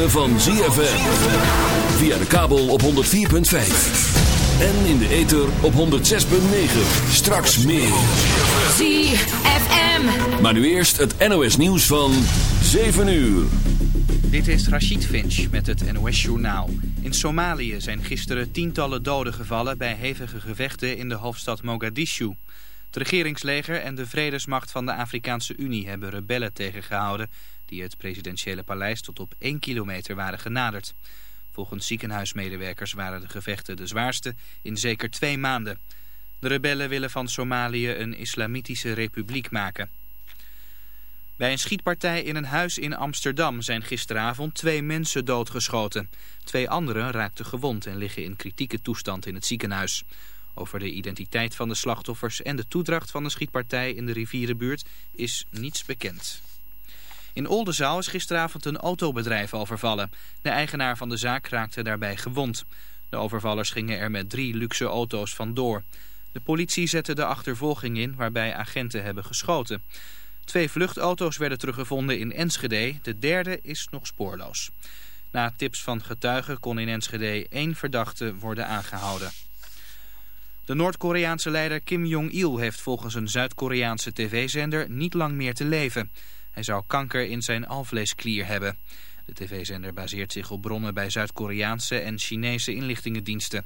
ritme van ZFM. Via de kabel op 104.5. En in de ether op 106.9. Straks meer. ZFM. Maar nu eerst het NOS nieuws van 7 uur. Dit is Rachid Finch met het NOS Journaal. In Somalië zijn gisteren tientallen doden gevallen bij hevige gevechten in de hoofdstad Mogadishu. Het regeringsleger en de vredesmacht van de Afrikaanse Unie hebben rebellen tegengehouden... die het presidentiële paleis tot op één kilometer waren genaderd. Volgens ziekenhuismedewerkers waren de gevechten de zwaarste in zeker twee maanden. De rebellen willen van Somalië een islamitische republiek maken. Bij een schietpartij in een huis in Amsterdam zijn gisteravond twee mensen doodgeschoten. Twee anderen raakten gewond en liggen in kritieke toestand in het ziekenhuis. Over de identiteit van de slachtoffers en de toedracht van de schietpartij in de rivierenbuurt is niets bekend. In Oldenzaal is gisteravond een autobedrijf overvallen. De eigenaar van de zaak raakte daarbij gewond. De overvallers gingen er met drie luxe auto's vandoor. De politie zette de achtervolging in waarbij agenten hebben geschoten. Twee vluchtauto's werden teruggevonden in Enschede. De derde is nog spoorloos. Na tips van getuigen kon in Enschede één verdachte worden aangehouden. De Noord-Koreaanse leider Kim Jong-il heeft volgens een Zuid-Koreaanse tv-zender niet lang meer te leven. Hij zou kanker in zijn alvleesklier hebben. De tv-zender baseert zich op bronnen bij Zuid-Koreaanse en Chinese inlichtingendiensten.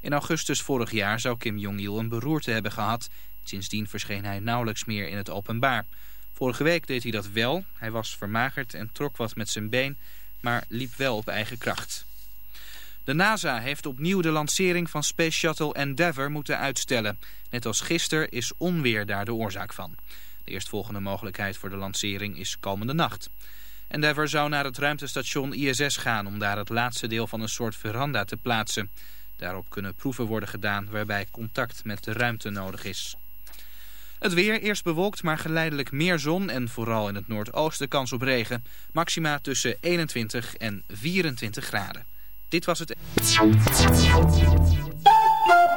In augustus vorig jaar zou Kim Jong-il een beroerte hebben gehad. Sindsdien verscheen hij nauwelijks meer in het openbaar. Vorige week deed hij dat wel. Hij was vermagerd en trok wat met zijn been, maar liep wel op eigen kracht. De NASA heeft opnieuw de lancering van Space Shuttle Endeavour moeten uitstellen. Net als gisteren is onweer daar de oorzaak van. De eerstvolgende mogelijkheid voor de lancering is komende nacht. Endeavour zou naar het ruimtestation ISS gaan om daar het laatste deel van een soort veranda te plaatsen. Daarop kunnen proeven worden gedaan waarbij contact met de ruimte nodig is. Het weer, eerst bewolkt, maar geleidelijk meer zon en vooral in het noordoosten kans op regen. Maxima tussen 21 en 24 graden. Dit was het...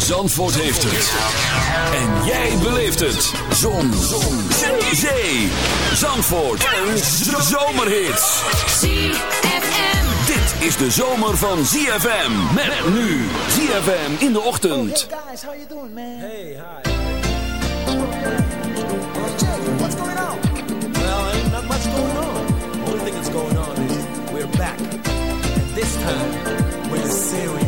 Zandvoort heeft het. En jij beleeft het. Zon. Zon. Zee. Zandvoort. Een zomerhit. ZFM. Dit is de zomer van ZFM. Met nu ZFM in de ochtend. guys, how you doing, man? Hey, hi. Jay, what's going on? Well, ain't not much going on. Only thing that's going on is we're back. And this time, we're serious.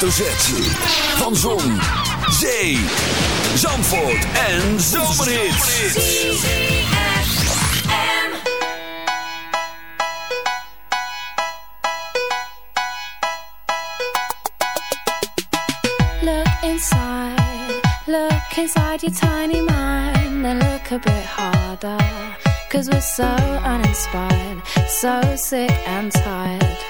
hoofdletter Van Zon, Zee, Zandvoort en Zomerhits. Look inside, look inside your tiny mind and look a bit harder. Cause we're so uninspired, so sick and tired.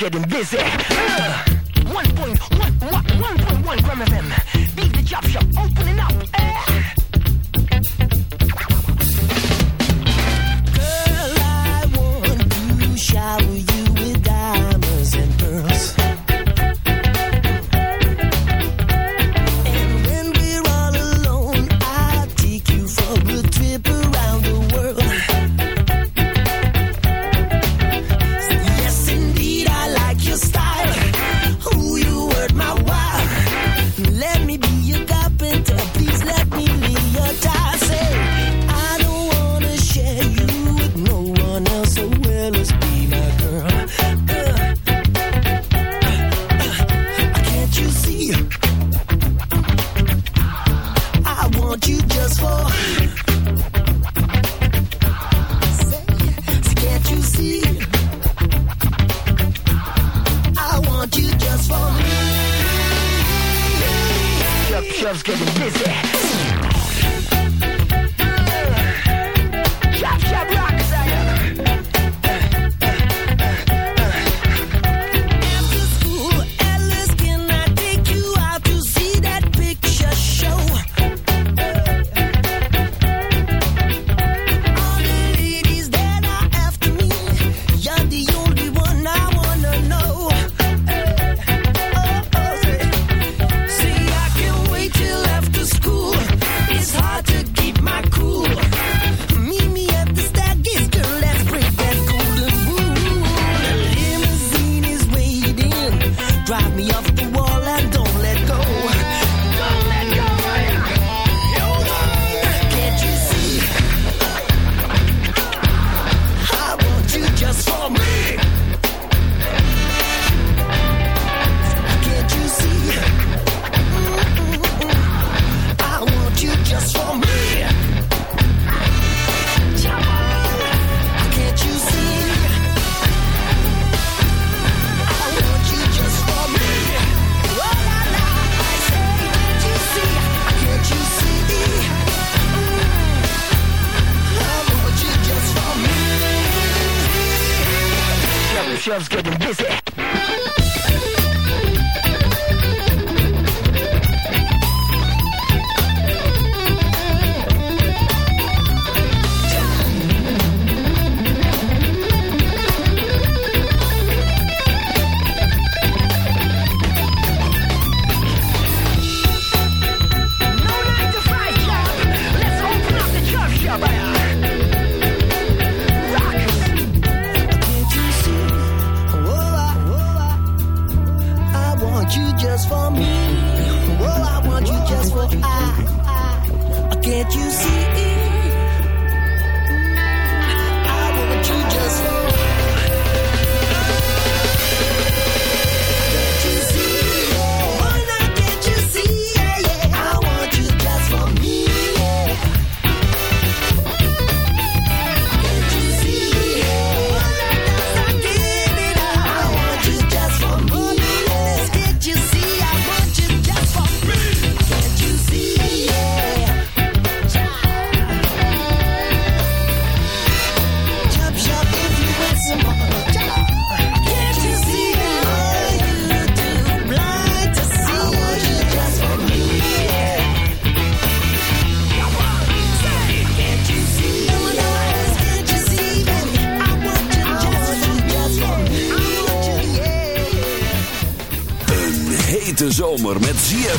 Getting busy.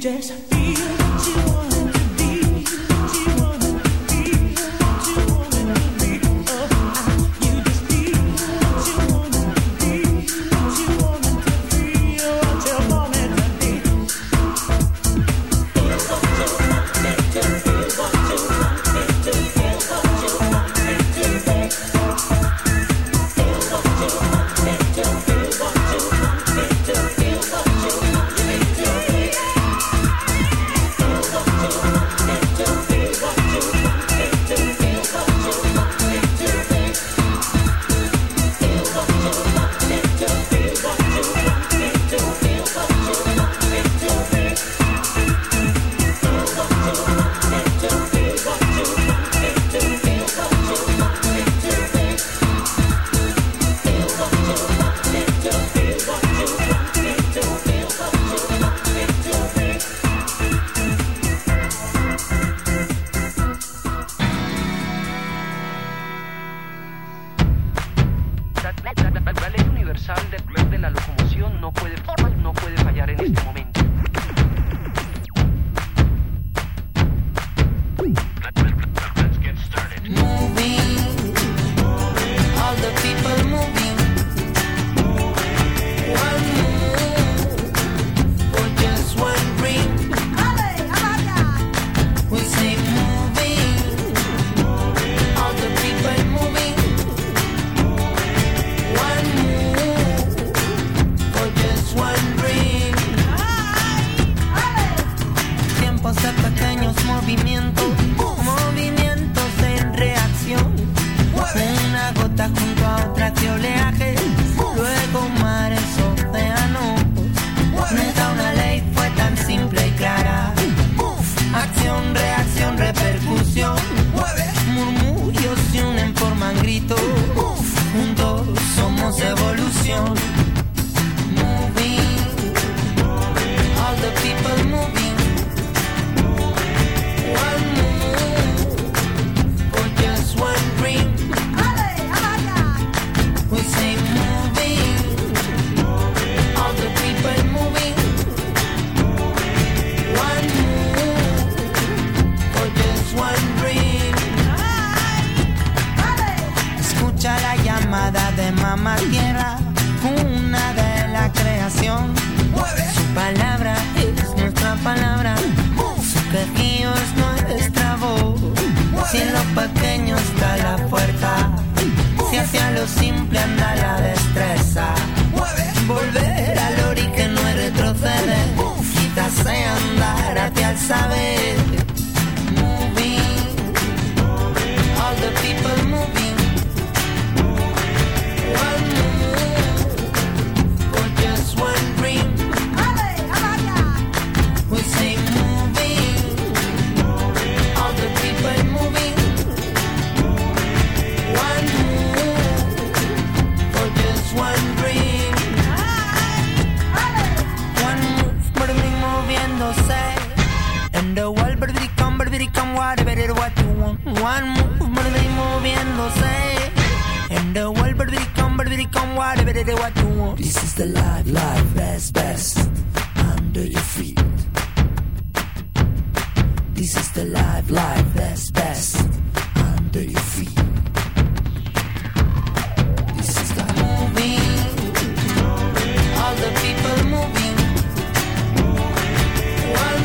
just feel come, whatever what you want. This is the life, life best, best under your feet. This is the life, life best, best under your feet. This is the moving, all the people moving. One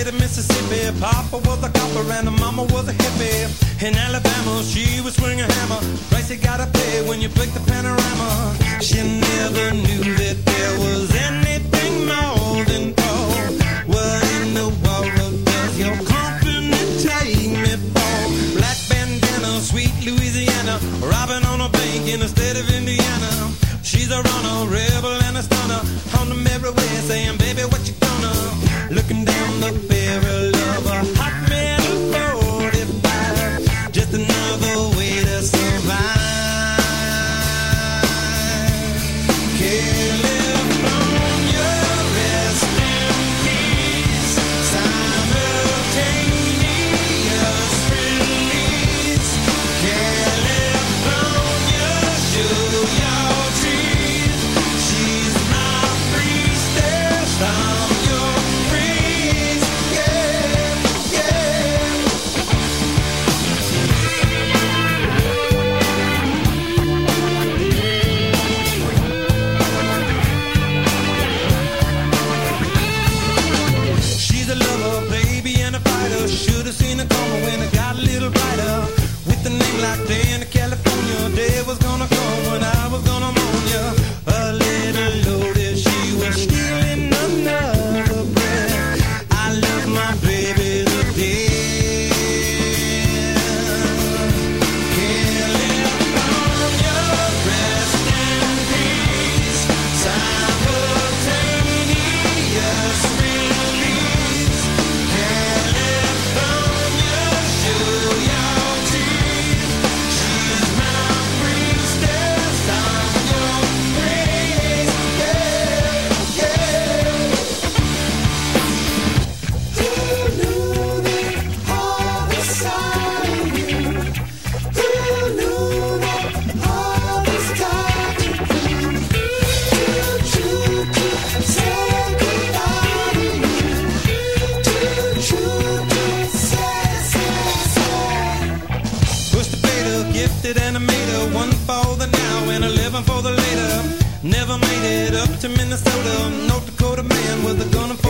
State of Mississippi. Papa was a copper and the mama was a hippie. In Alabama, she was swinging a hammer. Price you gotta pay when you pick the panorama. She never knew that there was anything more than gold. What in the world does your company take me for? Black bandana, sweet Louisiana. Robbing on a bank in the state of Indiana. She's a runner, rebel and a stunner. On the merry way, saying, baby, what you gonna? Looking down the never what they're gonna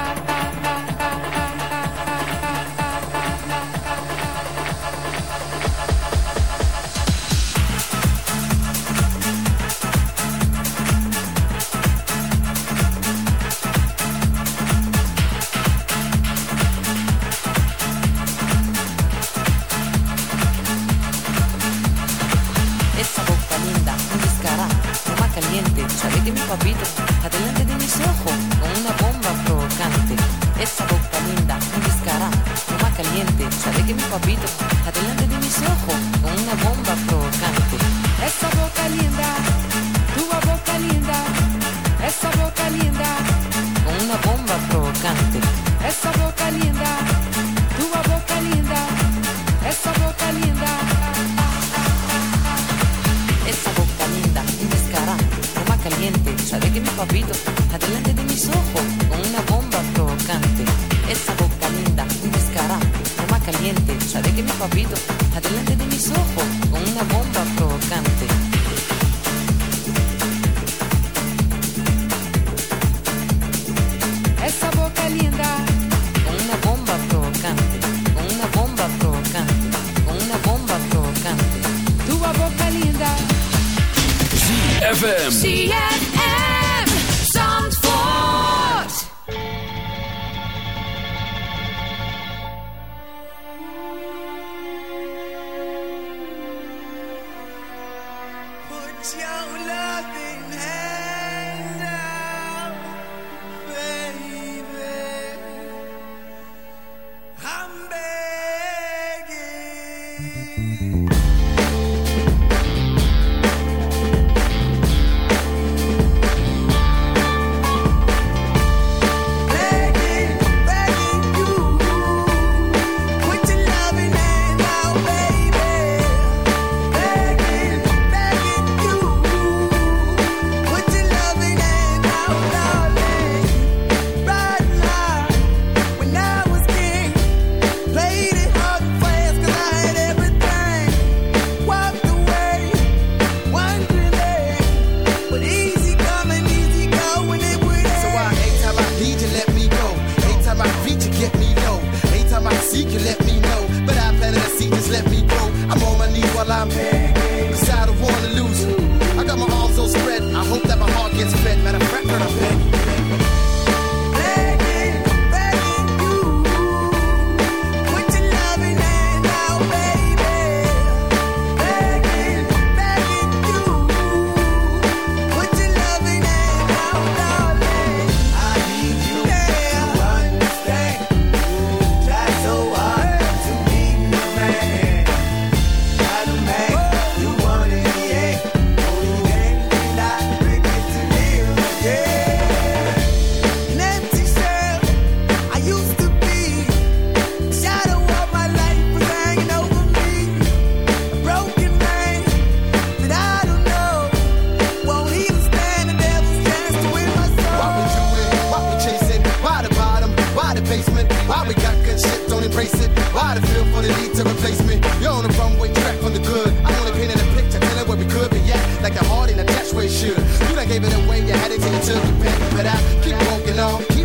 Why the feel for the need to replace me? You're on the runway track from the good. I only in a picture, telling where we could be Yeah, like a heart in a dash way should. You done gave it away, you had it till you took the back. But I keep walking on, keep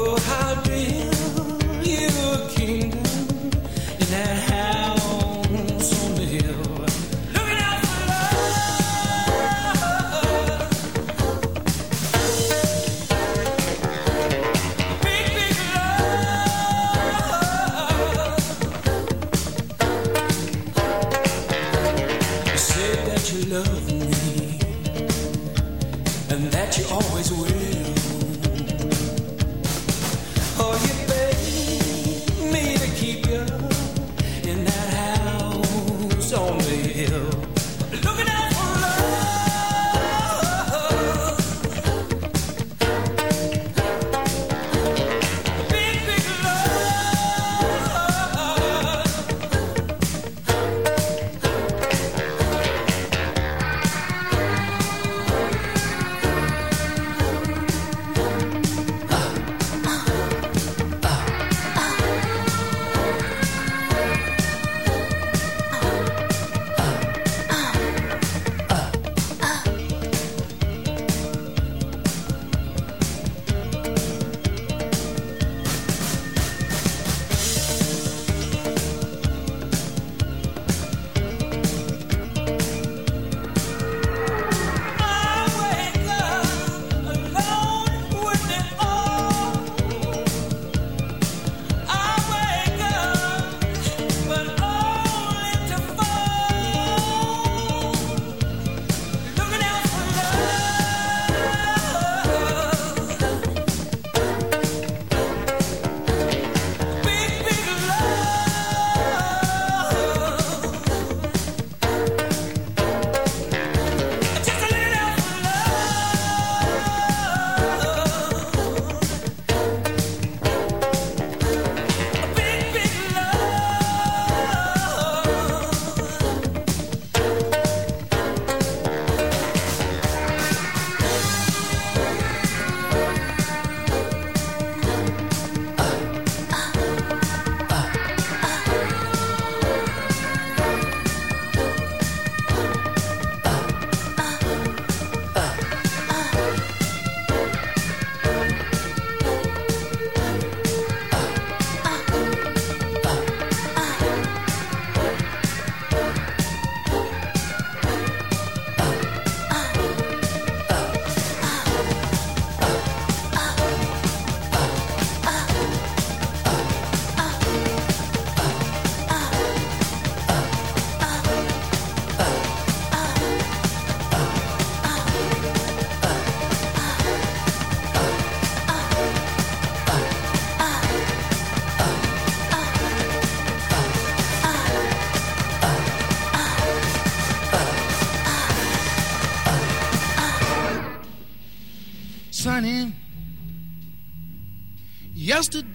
Oh, how?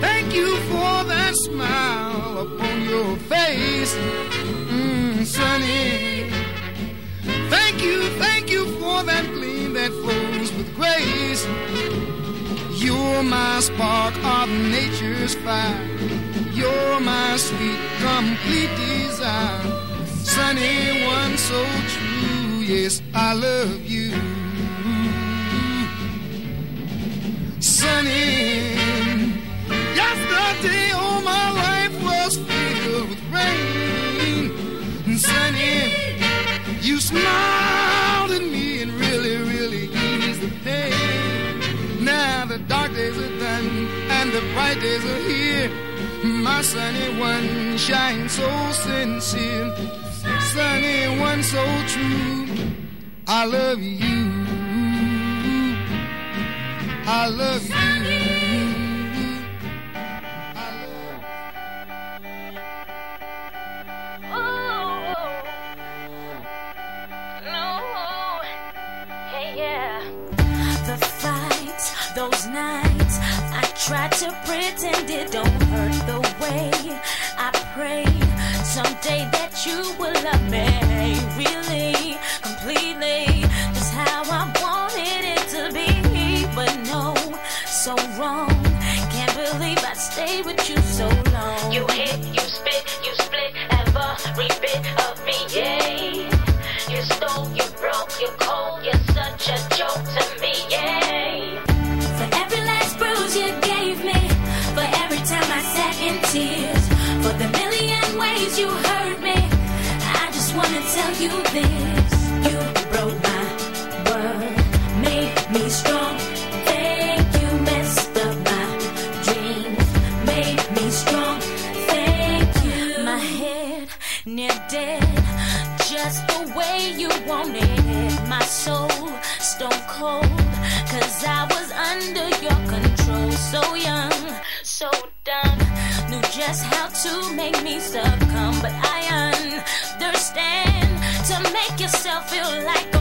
thank you for that smile upon your face. Mm, Sunny, thank you, thank you for that gleam that flows with grace. You're my spark of nature's fire. You're my sweet, complete desire. Sunny one so true, yes, I love you. Sunny, yesterday all my life was filled with rain. And Sunny, you smiled at me and really, really eased the pain. Now the dark days are done and the bright days are here. My sunny one shines so sincere, sunny one so true. I love you. I love you. Tried to pretend it don't hurt the way I pray. Someday that you will love me really, how to make me succumb. But I understand to make yourself feel like